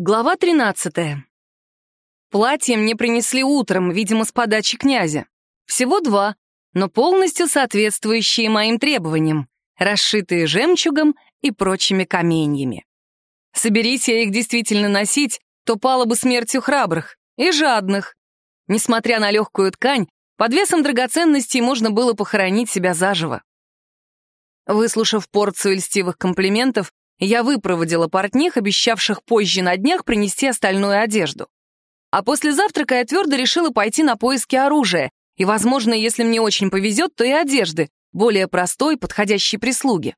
Глава 13. Платье мне принесли утром, видимо, с подачи князя. Всего два, но полностью соответствующие моим требованиям, расшитые жемчугом и прочими каменьями. Соберись я их действительно носить, то пало бы смертью храбрых и жадных. Несмотря на легкую ткань, под весом драгоценностей можно было похоронить себя заживо. Выслушав порцию льстивых комплиментов, я выпроводила портних, обещавших позже на днях принести остальную одежду. А после завтрака я твердо решила пойти на поиски оружия, и, возможно, если мне очень повезет, то и одежды, более простой, подходящей прислуги.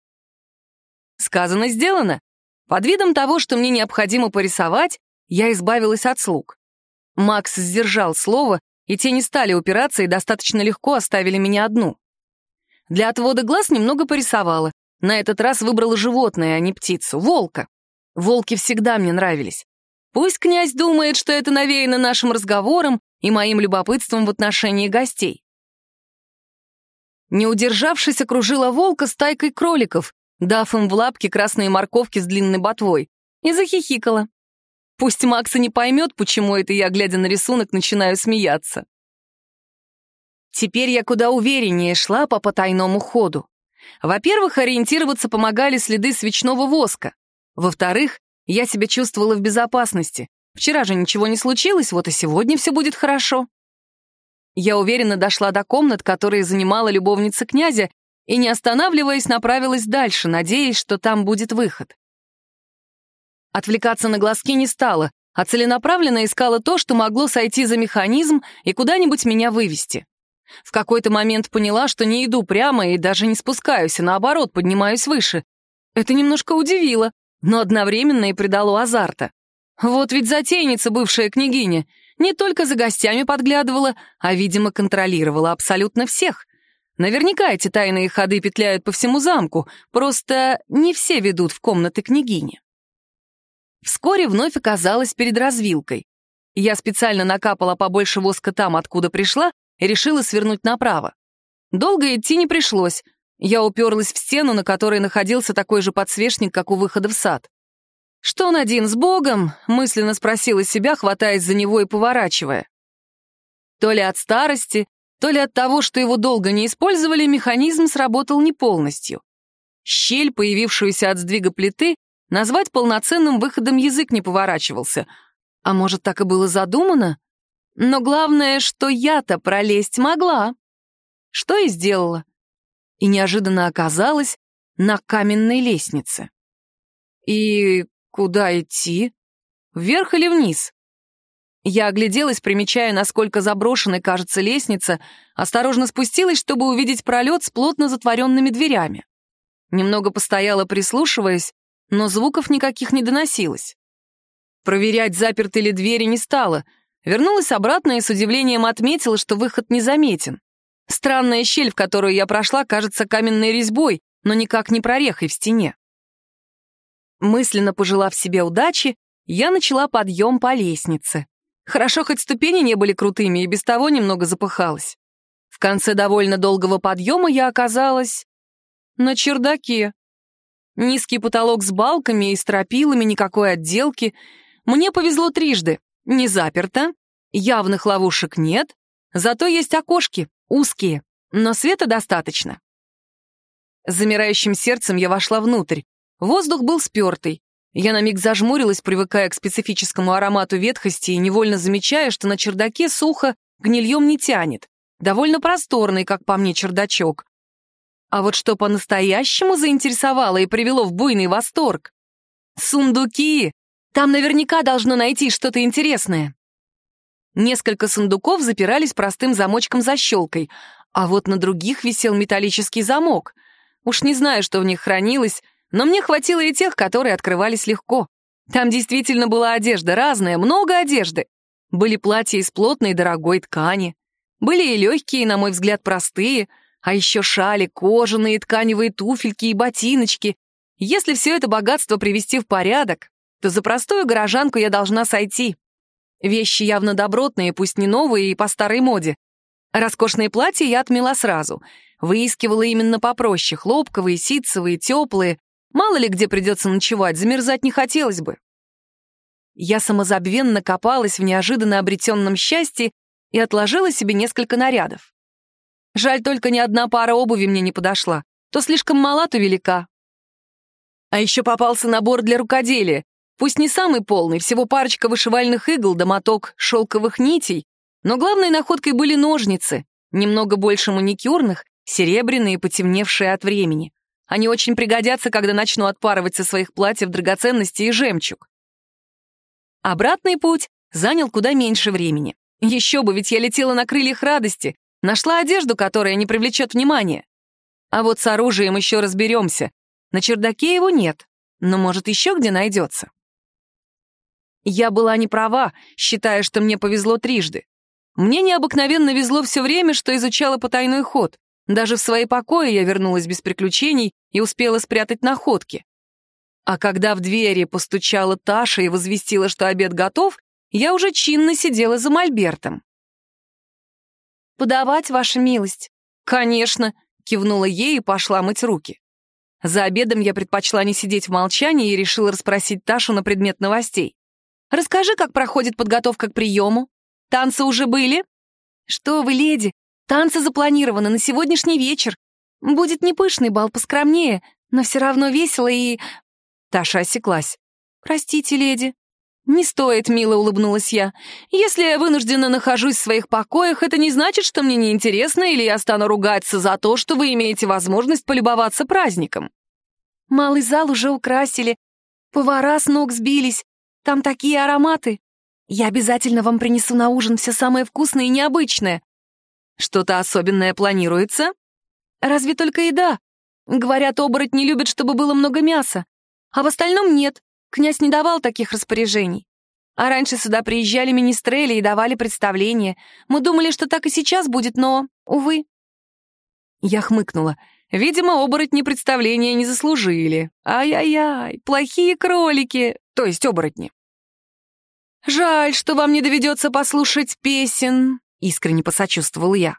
Сказано, сделано. Под видом того, что мне необходимо порисовать, я избавилась от слуг. Макс сдержал слово, и те не стали упираться и достаточно легко оставили меня одну. Для отвода глаз немного порисовала, на этот раз выбрала животное, а не птицу, волка. Волки всегда мне нравились. Пусть князь думает, что это навеяно нашим разговором и моим любопытством в отношении гостей. Не удержавшись, окружила волка стайкой кроликов, дав им в лапки красные морковки с длинной ботвой, и захихикала. Пусть Макса не поймет, почему это я, глядя на рисунок, начинаю смеяться. Теперь я куда увереннее шла по потайному ходу. Во-первых, ориентироваться помогали следы свечного воска. Во-вторых, я себя чувствовала в безопасности. Вчера же ничего не случилось, вот и сегодня все будет хорошо. Я уверенно дошла до комнат, которые занимала любовница князя, и, не останавливаясь, направилась дальше, надеясь, что там будет выход. Отвлекаться на глазки не стала, а целенаправленно искала то, что могло сойти за механизм и куда-нибудь меня вывести. В какой-то момент поняла, что не иду прямо и даже не спускаюсь, а наоборот поднимаюсь выше. Это немножко удивило, но одновременно и придало азарта. Вот ведь затейница бывшая княгиня не только за гостями подглядывала, а, видимо, контролировала абсолютно всех. Наверняка эти тайные ходы петляют по всему замку, просто не все ведут в комнаты княгини. Вскоре вновь оказалась перед развилкой. Я специально накапала побольше воска там, откуда пришла, решила свернуть направо. Долго идти не пришлось. Я уперлась в стену, на которой находился такой же подсвечник, как у выхода в сад. «Что он один, с Богом?» — мысленно спросила себя, хватаясь за него и поворачивая. То ли от старости, то ли от того, что его долго не использовали, механизм сработал не полностью. Щель, появившуюся от сдвига плиты, назвать полноценным выходом язык не поворачивался. А может, так и было задумано? Но главное, что я-то пролезть могла. Что и сделала. И неожиданно оказалась на каменной лестнице. И куда идти? Вверх или вниз? Я огляделась, примечая, насколько заброшенной кажется лестница, осторожно спустилась, чтобы увидеть пролет с плотно затворенными дверями. Немного постояла, прислушиваясь, но звуков никаких не доносилось. Проверять, заперты ли двери, не стала — Вернулась обратно и с удивлением отметила, что выход незаметен. Странная щель, в которую я прошла, кажется каменной резьбой, но никак не прорехой в стене. Мысленно пожелав себе удачи, я начала подъем по лестнице. Хорошо, хоть ступени не были крутыми, и без того немного запыхалась. В конце довольно долгого подъема я оказалась на чердаке. Низкий потолок с балками и стропилами, никакой отделки. Мне повезло трижды. Не заперто, явных ловушек нет, зато есть окошки, узкие, но света достаточно. Замирающим сердцем я вошла внутрь. Воздух был спертый. Я на миг зажмурилась, привыкая к специфическому аромату ветхости и невольно замечая, что на чердаке сухо, гнильем не тянет. Довольно просторный, как по мне, чердачок. А вот что по-настоящему заинтересовало и привело в буйный восторг? Сундуки! Там наверняка должно найти что-то интересное. Несколько сундуков запирались простым замочком-защелкой, а вот на других висел металлический замок. Уж не знаю, что в них хранилось, но мне хватило и тех, которые открывались легко. Там действительно была одежда разная, много одежды. Были платья из плотной дорогой ткани. Были и легкие, на мой взгляд, простые, а еще шали, кожаные, тканевые туфельки и ботиночки. Если все это богатство привести в порядок, то за простую горожанку я должна сойти. Вещи явно добротные, пусть не новые и по старой моде. Роскошные платья я отмела сразу. Выискивала именно попроще, хлопковые, ситцевые, теплые. Мало ли где придется ночевать, замерзать не хотелось бы. Я самозабвенно копалась в неожиданно обретенном счастье и отложила себе несколько нарядов. Жаль, только ни одна пара обуви мне не подошла. То слишком мала, то велика. А еще попался набор для рукоделия. Пусть не самый полный, всего парочка вышивальных игл да моток шелковых нитей, но главной находкой были ножницы, немного больше маникюрных, серебряные, потемневшие от времени. Они очень пригодятся, когда начну отпарывать со своих платьев драгоценности и жемчуг. Обратный путь занял куда меньше времени. Еще бы, ведь я летела на крыльях радости, нашла одежду, которая не привлечет внимания. А вот с оружием еще разберемся. На чердаке его нет, но, может, еще где найдется. Я была не права, считая, что мне повезло трижды. Мне необыкновенно везло все время, что изучала потайной ход. Даже в свои покои я вернулась без приключений и успела спрятать находки. А когда в двери постучала Таша и возвестила, что обед готов, я уже чинно сидела за мольбертом. «Подавать, ваша милость?» «Конечно», — кивнула ей и пошла мыть руки. За обедом я предпочла не сидеть в молчании и решила расспросить Ташу на предмет новостей. «Расскажи, как проходит подготовка к приему? Танцы уже были?» «Что вы, леди, танцы запланированы на сегодняшний вечер. Будет не пышный бал, поскромнее, но все равно весело и...» Таша осеклась. «Простите, леди». «Не стоит», — мило улыбнулась я. «Если я вынуждена нахожусь в своих покоях, это не значит, что мне неинтересно или я стану ругаться за то, что вы имеете возможность полюбоваться праздником». Малый зал уже украсили, повара с ног сбились, там такие ароматы. Я обязательно вам принесу на ужин все самое вкусное и необычное. Что-то особенное планируется? Разве только еда. Говорят, оборотни любят, чтобы было много мяса. А в остальном нет. Князь не давал таких распоряжений. А раньше сюда приезжали министрели и давали представления. Мы думали, что так и сейчас будет, но, увы. Я хмыкнула. Видимо, оборотни представления не заслужили. Ай-яй-яй, плохие кролики, то есть оборотни. «Жаль, что вам не доведется послушать песен», — искренне посочувствовал я.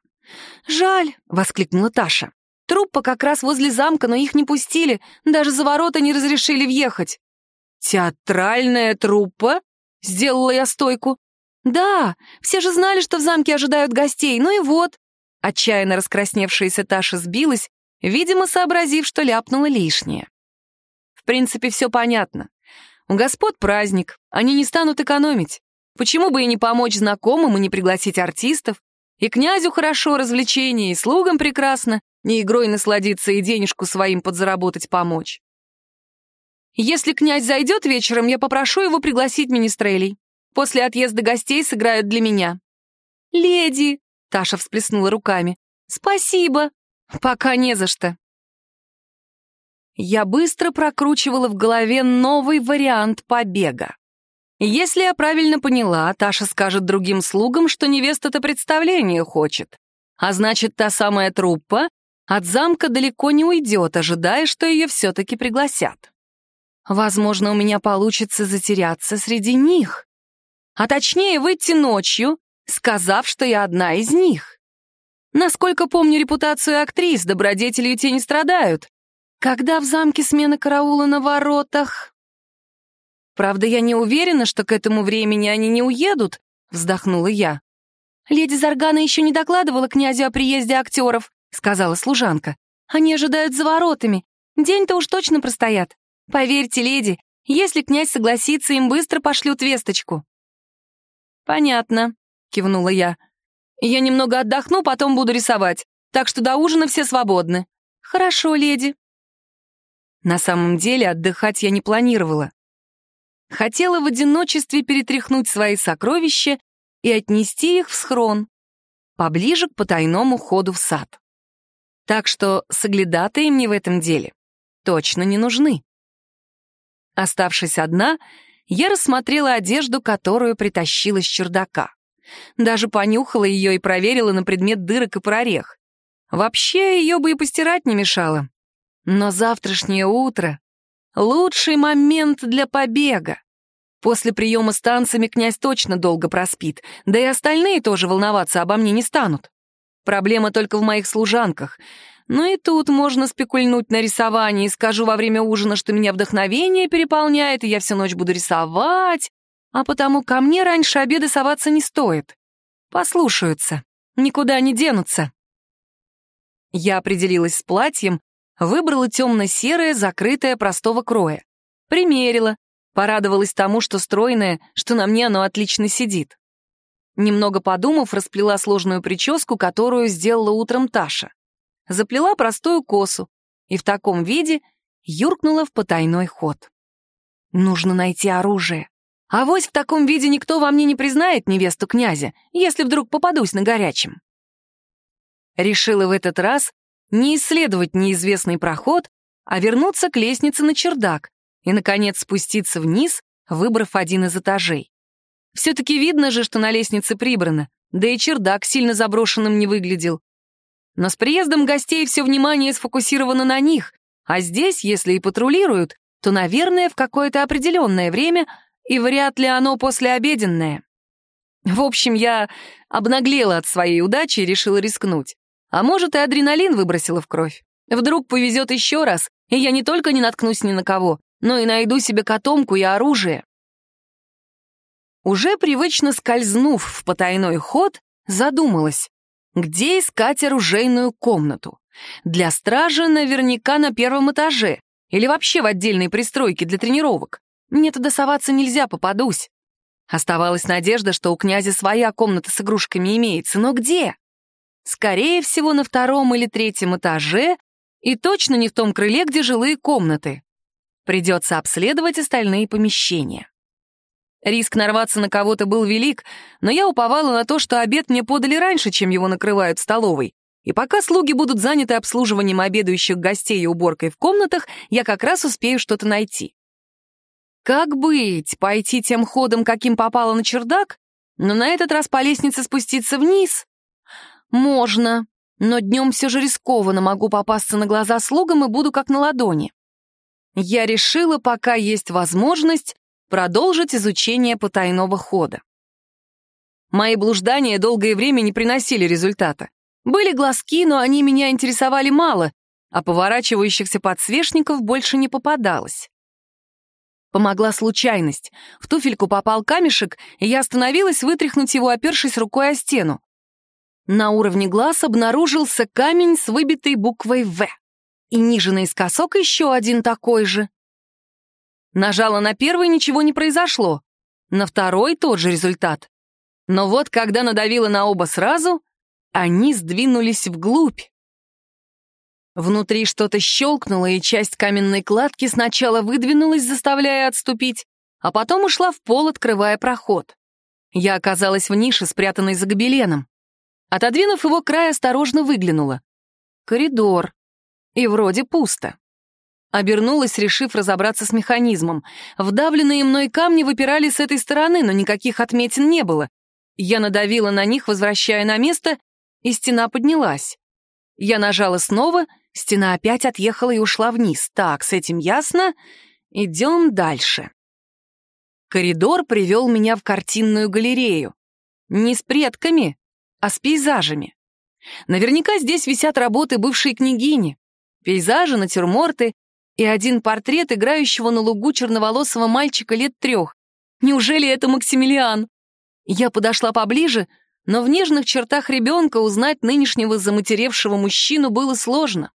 «Жаль», — воскликнула Таша. Труппа как раз возле замка, но их не пустили, даже за ворота не разрешили въехать. «Театральная труппа?» — сделала я стойку. «Да, все же знали, что в замке ожидают гостей, ну и вот». Отчаянно раскрасневшаяся Таша сбилась, видимо, сообразив, что ляпнула лишнее. В принципе, все понятно. У господ праздник, они не станут экономить. Почему бы и не помочь знакомым и не пригласить артистов? И князю хорошо развлечение, и слугам прекрасно не игрой насладиться и денежку своим подзаработать помочь. Если князь зайдет вечером, я попрошу его пригласить министрелей. После отъезда гостей сыграют для меня. «Леди!» — Таша всплеснула руками. «Спасибо!» «Пока не за что!» Я быстро прокручивала в голове новый вариант побега. Если я правильно поняла, Таша скажет другим слугам, что невеста-то представление хочет. А значит, та самая труппа от замка далеко не уйдет, ожидая, что ее все-таки пригласят. Возможно, у меня получится затеряться среди них. А точнее, выйти ночью, сказав, что я одна из них. Насколько помню репутацию актрис, добродетелью те не страдают. Когда в замке смена караула на воротах? Правда, я не уверена, что к этому времени они не уедут, вздохнула я. Леди Заргана еще не докладывала князю о приезде актеров, — сказала служанка. «Они ожидают за воротами. День-то уж точно простоят. Поверьте, леди, если князь согласится, им быстро пошлют весточку». «Понятно», — кивнула я. «Я немного отдохну, потом буду рисовать, так что до ужина все свободны». «Хорошо, леди». На самом деле отдыхать я не планировала. Хотела в одиночестве перетряхнуть свои сокровища и отнести их в схрон, поближе к потайному ходу в сад. Так что соглядатые мне в этом деле точно не нужны. Оставшись одна, я рассмотрела одежду, которую притащила с чердака. Даже понюхала ее и проверила на предмет дырок и прорех. Вообще, ее бы и постирать не мешало. Но завтрашнее утро — лучший момент для побега. После приема с танцами князь точно долго проспит, да и остальные тоже волноваться обо мне не станут. Проблема только в моих служанках. Но и тут можно спекульнуть на рисовании. Скажу во время ужина, что меня вдохновение переполняет, и я всю ночь буду рисовать. А потому ко мне раньше обеда соваться не стоит. Послушаются, никуда не денутся. Я определилась с платьем, выбрала темно-серое, закрытое, простого кроя. Примерила, порадовалась тому, что стройное, что на мне оно отлично сидит. Немного подумав, расплела сложную прическу, которую сделала утром Таша. Заплела простую косу и в таком виде юркнула в потайной ход. Нужно найти оружие. А вось в таком виде никто во мне не признает невесту князя, если вдруг попадусь на горячем. Решила в этот раз не исследовать неизвестный проход, а вернуться к лестнице на чердак и, наконец, спуститься вниз, выбрав один из этажей. Все-таки видно же, что на лестнице прибрано, да и чердак сильно заброшенным не выглядел. Но с приездом гостей все внимание сфокусировано на них, а здесь, если и патрулируют, то, наверное, в какое-то определенное время, и вряд ли оно послеобеденное. В общем, я обнаглела от своей удачи и решила рискнуть. А может, и адреналин выбросила в кровь. Вдруг повезет еще раз, и я не только не наткнусь ни на кого, но и найду себе котомку и оружие. Уже привычно скользнув в потайной ход, задумалась, где искать оружейную комнату. Для стражи наверняка на первом этаже или вообще в отдельной пристройке для тренировок. Мне туда соваться нельзя, попадусь. Оставалась надежда, что у князя своя комната с игрушками имеется, но где? Скорее всего, на втором или третьем этаже и точно не в том крыле, где жилые комнаты. Придется обследовать остальные помещения. Риск нарваться на кого-то был велик, но я уповала на то, что обед мне подали раньше, чем его накрывают в столовой. И пока слуги будут заняты обслуживанием обедающих гостей и уборкой в комнатах, я как раз успею что-то найти. Как быть? Пойти тем ходом, каким попало на чердак? Но на этот раз по лестнице спуститься вниз? Можно, но днем все же рискованно, могу попасться на глаза слугам и буду как на ладони. Я решила, пока есть возможность, продолжить изучение потайного хода. Мои блуждания долгое время не приносили результата. Были глазки, но они меня интересовали мало, а поворачивающихся подсвечников больше не попадалось. Помогла случайность. В туфельку попал камешек, и я остановилась вытряхнуть его, опершись рукой о стену. На уровне глаз обнаружился камень с выбитой буквой «В». И ниже наискосок еще один такой же. Нажала на первый, ничего не произошло. На второй тот же результат. Но вот когда надавила на оба сразу, они сдвинулись вглубь. Внутри что-то щелкнуло, и часть каменной кладки сначала выдвинулась, заставляя отступить, а потом ушла в пол, открывая проход. Я оказалась в нише, спрятанной за гобеленом. Отодвинув его край, осторожно выглянула. Коридор. И вроде пусто. Обернулась, решив разобраться с механизмом. Вдавленные мной камни выпирали с этой стороны, но никаких отметин не было. Я надавила на них, возвращая на место, и стена поднялась. Я нажала снова, стена опять отъехала и ушла вниз. Так, с этим ясно. Идем дальше. Коридор привел меня в картинную галерею. Не с предками, а с пейзажами. Наверняка здесь висят работы бывшей княгини. Пейзажи, натюрморты, и один портрет играющего на лугу черноволосого мальчика лет трех. Неужели это Максимилиан? Я подошла поближе, но в нежных чертах ребенка узнать нынешнего заматеревшего мужчину было сложно.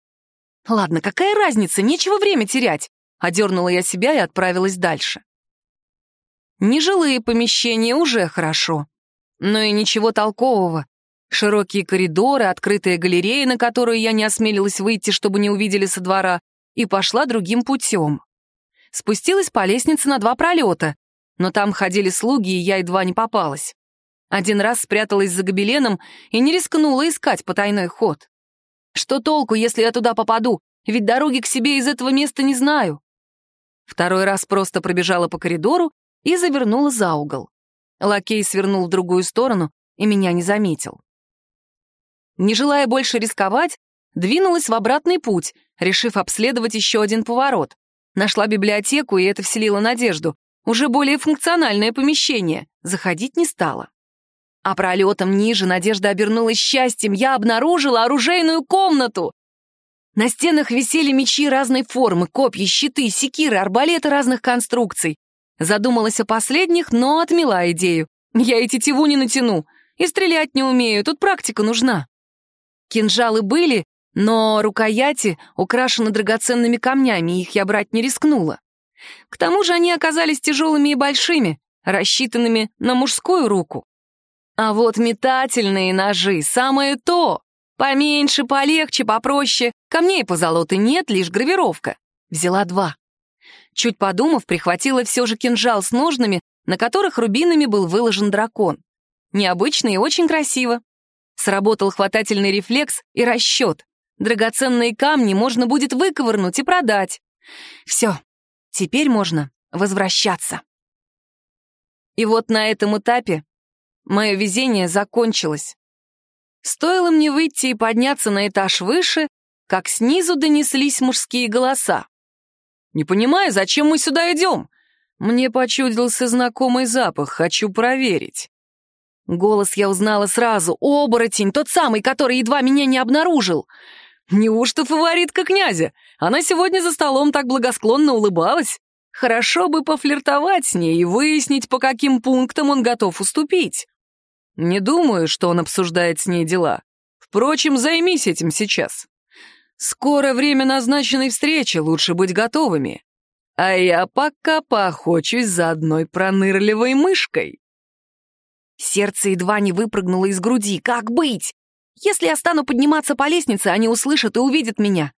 Ладно, какая разница, нечего время терять. Одернула я себя и отправилась дальше. Нежилые помещения уже хорошо, но и ничего толкового. Широкие коридоры, открытая галерея, на которую я не осмелилась выйти, чтобы не увидели со двора, и пошла другим путем. Спустилась по лестнице на два пролета, но там ходили слуги, и я едва не попалась. Один раз спряталась за гобеленом и не рискнула искать потайной ход. Что толку, если я туда попаду, ведь дороги к себе из этого места не знаю. Второй раз просто пробежала по коридору и завернула за угол. Лакей свернул в другую сторону и меня не заметил. Не желая больше рисковать, двинулась в обратный путь, решив обследовать еще один поворот. Нашла библиотеку, и это вселило надежду. Уже более функциональное помещение. Заходить не стала. А пролетом ниже Надежда обернулась счастьем. Я обнаружила оружейную комнату. На стенах висели мечи разной формы, копья, щиты, секиры, арбалеты разных конструкций. Задумалась о последних, но отмела идею. Я и тетиву не натяну, и стрелять не умею, тут практика нужна. Кинжалы были, но рукояти украшены драгоценными камнями, их я брать не рискнула. К тому же они оказались тяжелыми и большими, рассчитанными на мужскую руку. А вот метательные ножи — самое то. Поменьше, полегче, попроще. Камней позолоты нет, лишь гравировка. Взяла два. Чуть подумав, прихватила все же кинжал с ножными, на которых рубинами был выложен дракон. Необычно и очень красиво. Сработал хватательный рефлекс и расчет. Драгоценные камни можно будет выковырнуть и продать. Все, теперь можно возвращаться. И вот на этом этапе мое везение закончилось. Стоило мне выйти и подняться на этаж выше, как снизу донеслись мужские голоса. «Не понимаю, зачем мы сюда идем? Мне почудился знакомый запах, хочу проверить». Голос я узнала сразу. Оборотень, тот самый, который едва меня не обнаружил. Неужто фаворитка князя? Она сегодня за столом так благосклонно улыбалась. Хорошо бы пофлиртовать с ней и выяснить, по каким пунктам он готов уступить. Не думаю, что он обсуждает с ней дела. Впрочем, займись этим сейчас. Скоро время назначенной встречи, лучше быть готовыми. А я пока поохочусь за одной пронырливой мышкой. Сердце едва не выпрыгнуло из груди. Как быть? Если я стану подниматься по лестнице, они услышат и увидят меня.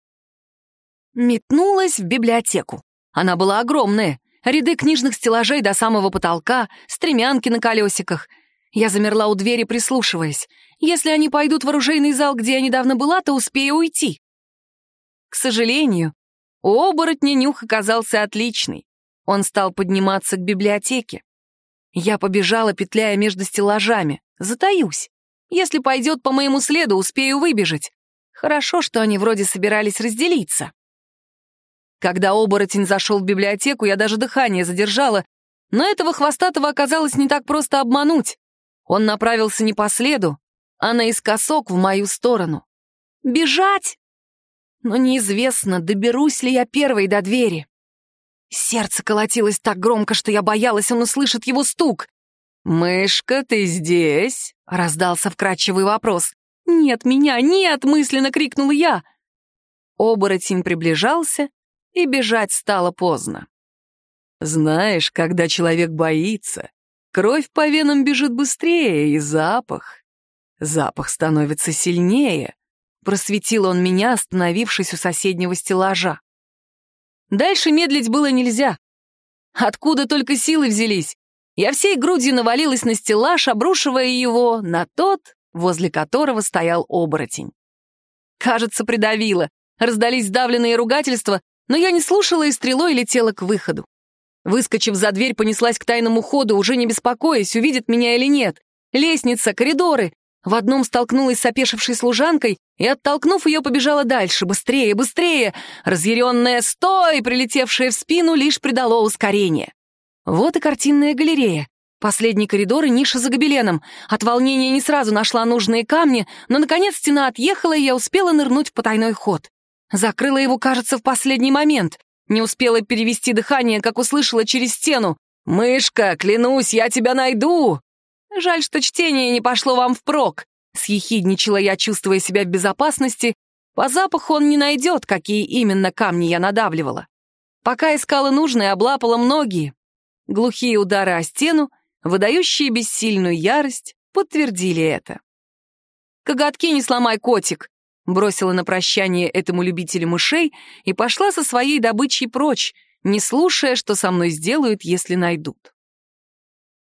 Метнулась в библиотеку. Она была огромная. Ряды книжных стеллажей до самого потолка, стремянки на колесиках. Я замерла у двери, прислушиваясь. Если они пойдут в оружейный зал, где я недавно была, то успею уйти. К сожалению, у оборотня нюх оказался отличный. Он стал подниматься к библиотеке. Я побежала, петляя между стеллажами. Затаюсь. Если пойдет по моему следу, успею выбежать. Хорошо, что они вроде собирались разделиться. Когда оборотень зашел в библиотеку, я даже дыхание задержала, но этого хвостатого оказалось не так просто обмануть. Он направился не по следу, а наискосок в мою сторону. Бежать? Но неизвестно, доберусь ли я первой до двери. Сердце колотилось так громко, что я боялась, он услышит его стук. «Мышка, ты здесь?» — раздался вкрадчивый вопрос. «Нет, меня, нет!» — мысленно крикнула я. Оборотень приближался, и бежать стало поздно. Знаешь, когда человек боится, кровь по венам бежит быстрее, и запах... Запах становится сильнее. Просветил он меня, остановившись у соседнего стеллажа. Дальше медлить было нельзя. Откуда только силы взялись? Я всей грудью навалилась на стеллаж, обрушивая его на тот, возле которого стоял оборотень. Кажется, придавило. Раздались сдавленные ругательства, но я не слушала и стрелой летела к выходу. Выскочив за дверь, понеслась к тайному ходу, уже не беспокоясь, увидит меня или нет. Лестница, коридоры. В одном столкнулась с опешившей служанкой и, оттолкнув ее, побежала дальше. Быстрее, быстрее! Разъяренная «Стой!», прилетевшая в спину, лишь придало ускорение. Вот и картинная галерея. Последний коридор и ниша за гобеленом. От волнения не сразу нашла нужные камни, но, наконец, стена отъехала, и я успела нырнуть в потайной ход. Закрыла его, кажется, в последний момент. Не успела перевести дыхание, как услышала через стену. «Мышка, клянусь, я тебя найду!» «Жаль, что чтение не пошло вам впрок», — съехидничала я, чувствуя себя в безопасности. По запаху он не найдет, какие именно камни я надавливала. Пока искала нужные, облапала многие, Глухие удары о стену, выдающие бессильную ярость, подтвердили это. «Коготки не сломай, котик!» Бросила на прощание этому любителю мышей и пошла со своей добычей прочь, не слушая, что со мной сделают, если найдут.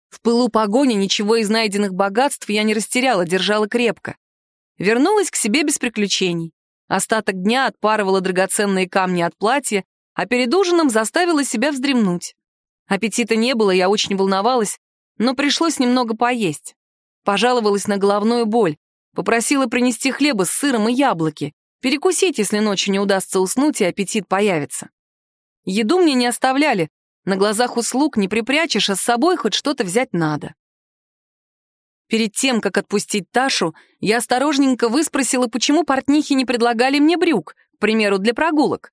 В пылу погони ничего из найденных богатств я не растеряла, держала крепко. Вернулась к себе без приключений. Остаток дня отпарывала драгоценные камни от платья, а перед ужином заставила себя вздремнуть. Аппетита не было, я очень волновалась, но пришлось немного поесть. Пожаловалась на головную боль, попросила принести хлеба с сыром и яблоки, перекусить, если ночью не удастся уснуть и аппетит появится. Еду мне не оставляли, на глазах услуг не припрячешь, а с собой хоть что-то взять надо. Перед тем, как отпустить Ташу, я осторожненько выспросила, почему портнихи не предлагали мне брюк, к примеру, для прогулок.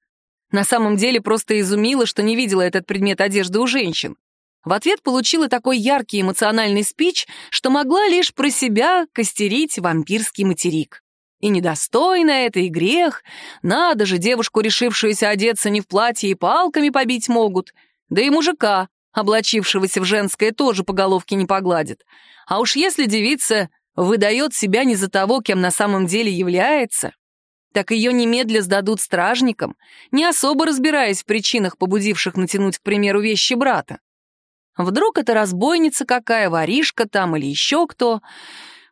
На самом деле просто изумила, что не видела этот предмет одежды у женщин. В ответ получила такой яркий эмоциональный спич, что могла лишь про себя костерить вампирский материк. И недостойно это, и грех. Надо же, девушку, решившуюся одеться не в платье, и палками побить могут. Да и мужика, облачившегося в женское, тоже по головке не погладит. А уж если девица выдает себя не за того, кем на самом деле является, так ее немедля сдадут стражникам, не особо разбираясь в причинах, побудивших натянуть, к примеру, вещи брата. Вдруг это разбойница какая, воришка там или еще кто.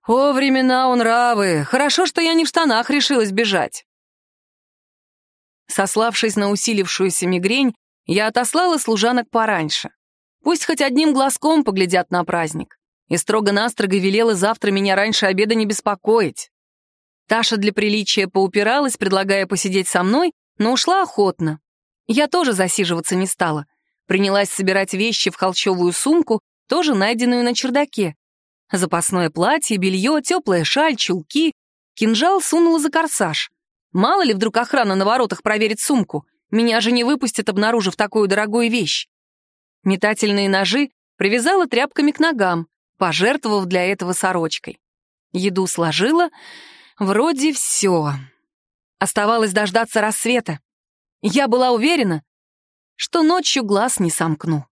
О, времена он равы. Хорошо, что я не в штанах решилась бежать. Сославшись на усилившуюся мигрень, я отослала служанок пораньше. Пусть хоть одним глазком поглядят на праздник. И строго-настрого велела завтра меня раньше обеда не беспокоить. Таша для приличия поупиралась, предлагая посидеть со мной, но ушла охотно. Я тоже засиживаться не стала. Принялась собирать вещи в холщовую сумку, тоже найденную на чердаке. Запасное платье, белье, теплая шаль, чулки. Кинжал сунула за корсаж. Мало ли вдруг охрана на воротах проверит сумку. Меня же не выпустят, обнаружив такую дорогую вещь. Метательные ножи привязала тряпками к ногам, пожертвовав для этого сорочкой. Еду сложила — Вроде все. Оставалось дождаться рассвета. Я была уверена, что ночью глаз не сомкну.